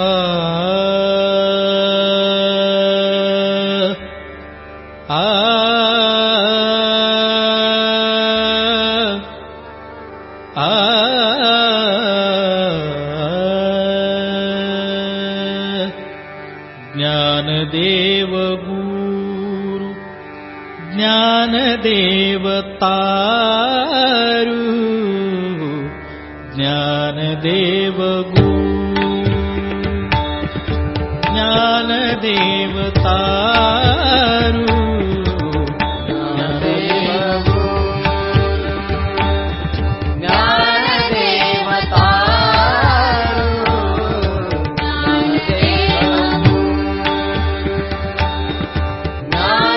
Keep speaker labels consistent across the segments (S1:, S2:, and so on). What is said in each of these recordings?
S1: आ ज्ञानेवगुरु ज्ञानदेवगुरु ज्ञानेवताू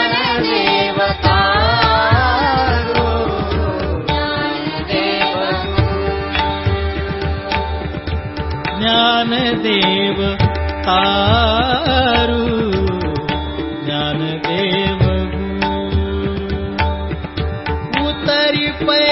S2: ज्ञानेवता ज्ञानेव
S1: ज्ञानदेव ज्ञानेव उत्तरि पै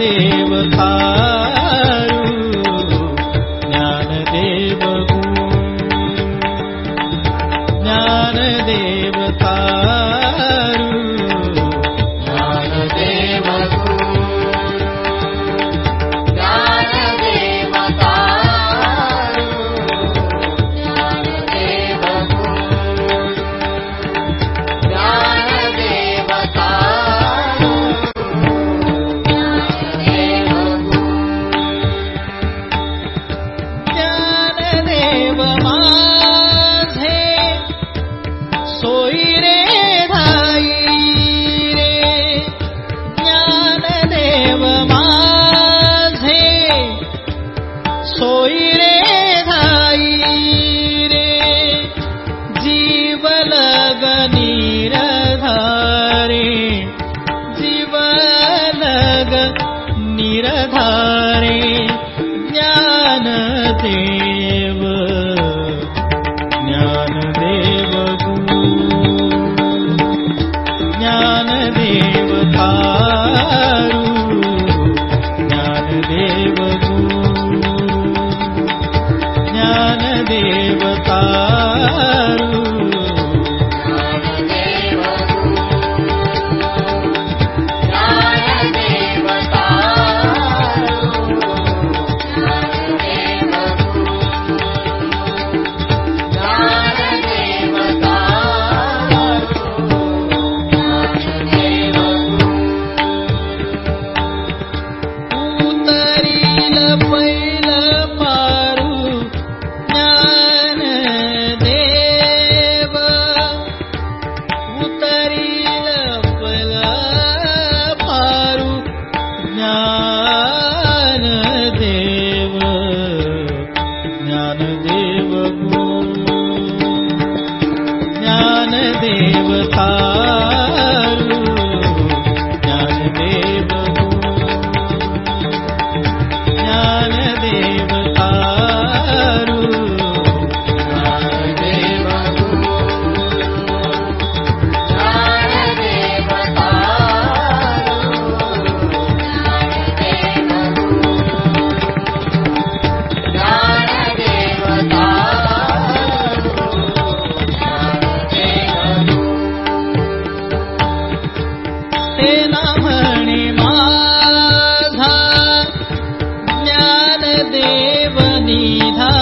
S1: देव खा देवनिधा।